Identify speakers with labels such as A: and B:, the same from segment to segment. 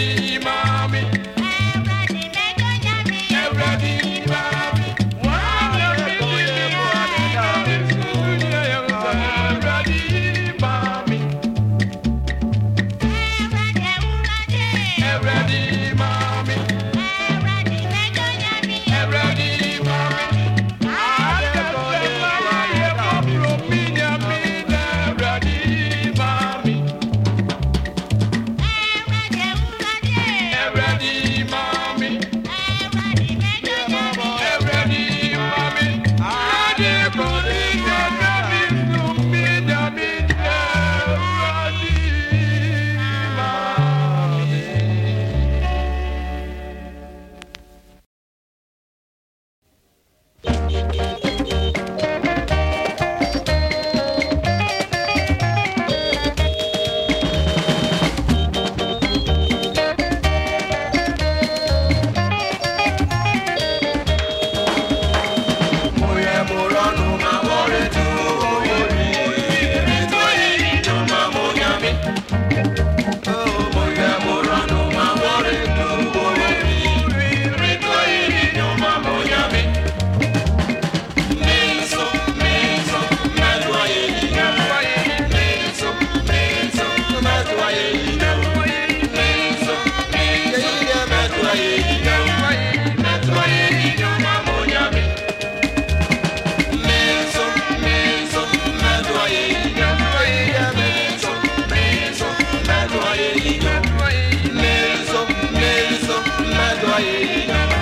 A: My.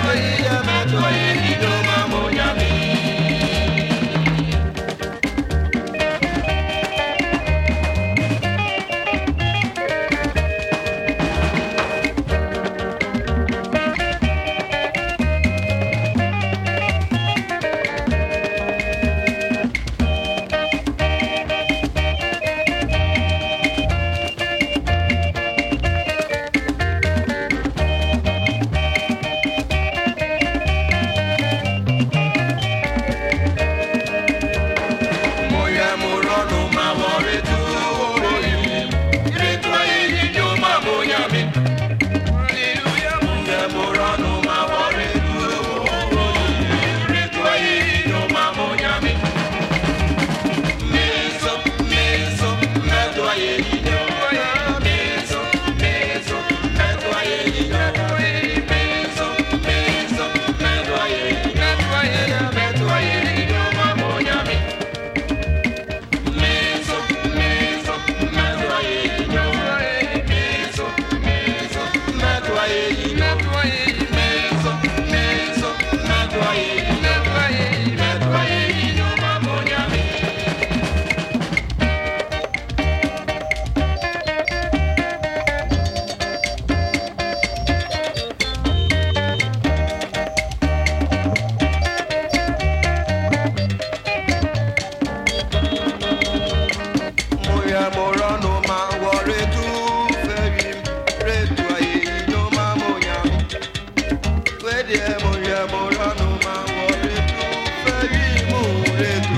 A: toye, ma toye,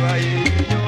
A: re